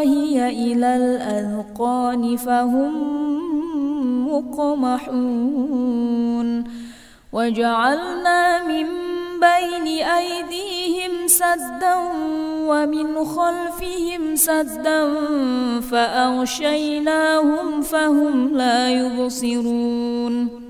فهي إلى الأذقان فهم مقمحون. وجعلنا من بين أيديهم سدا ومن خلفهم سدا فأغشيناهم فهم لا يبصرون.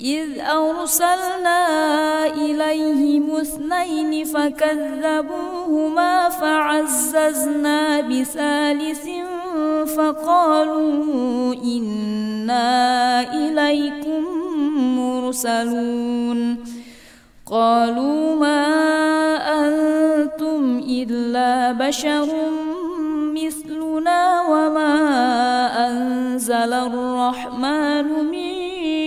إذ أرسلنا إليهم اثنين فكذبوهما فعززنا بثالث فقالوا إنا إليكم مرسلون. قالوا ما أنتم إلا بشر مثلنا وما أنزل الرحمن من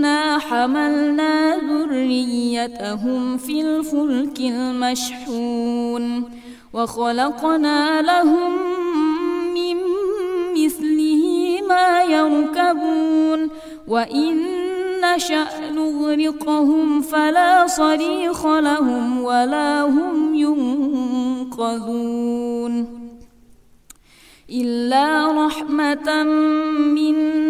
أنا حملنا ذريتهم في الفلك المشحون وخلقنا لهم من مثله ما يركبون وإن نشأ نغرقهم فلا صريخ لهم ولا هم ينقذون إلا رحمة منا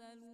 المرسلون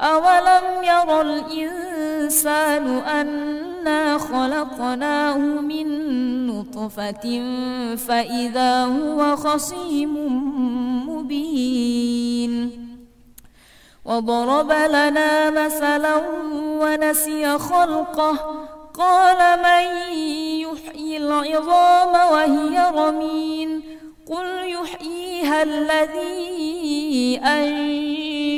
أولم ير الإنسان أنا خلقناه من نطفة فإذا هو خصيم مبين وضرب لنا مثلا ونسي خلقه قال من يحيي العظام وهي رمين قل يحييها الذي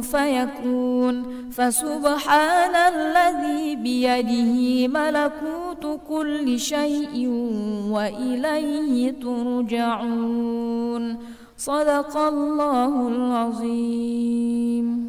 فيكون فسبحان الذي بيده ملكوت كل شيء وإليه ترجعون. صدق الله العظيم.